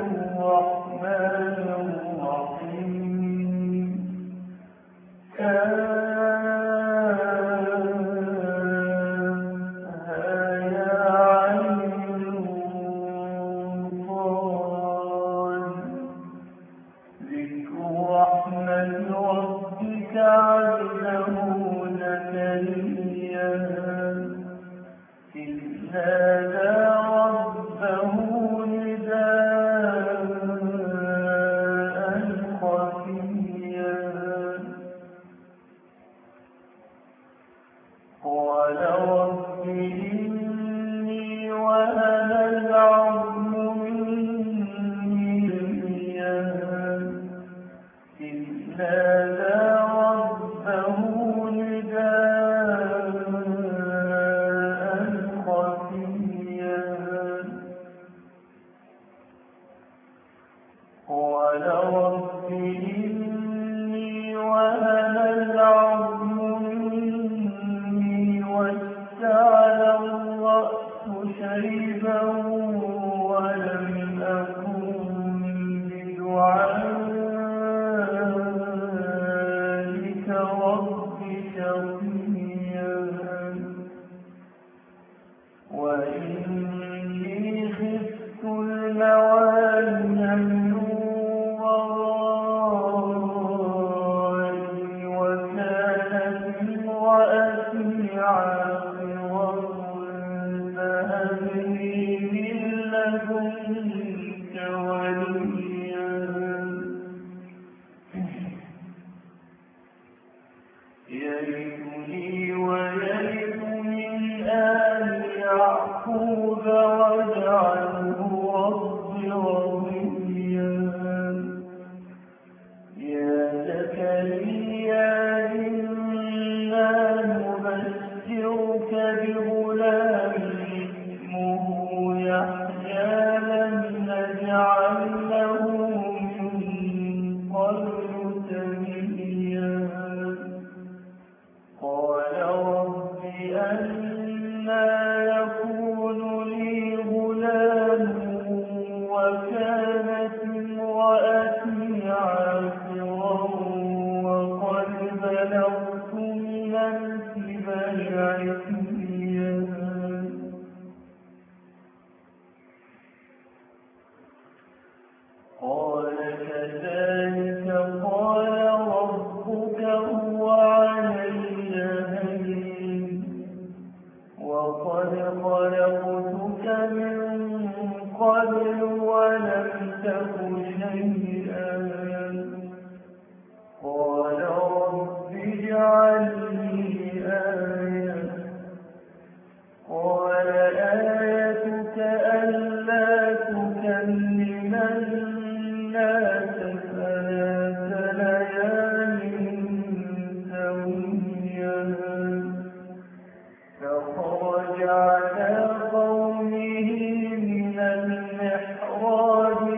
الرحمن الرحيم. قال إني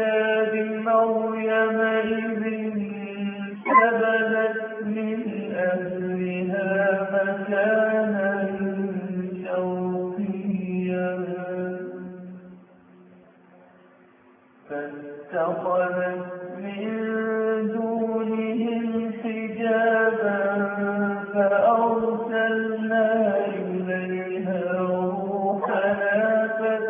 كتاب مريم إذ انتبذت من أهلها مكانا شرقيا فاتخذت من دونهم حجابا فأرسلنا إليها روحنا فاتخذت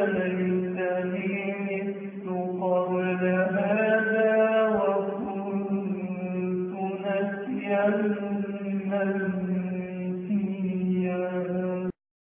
يا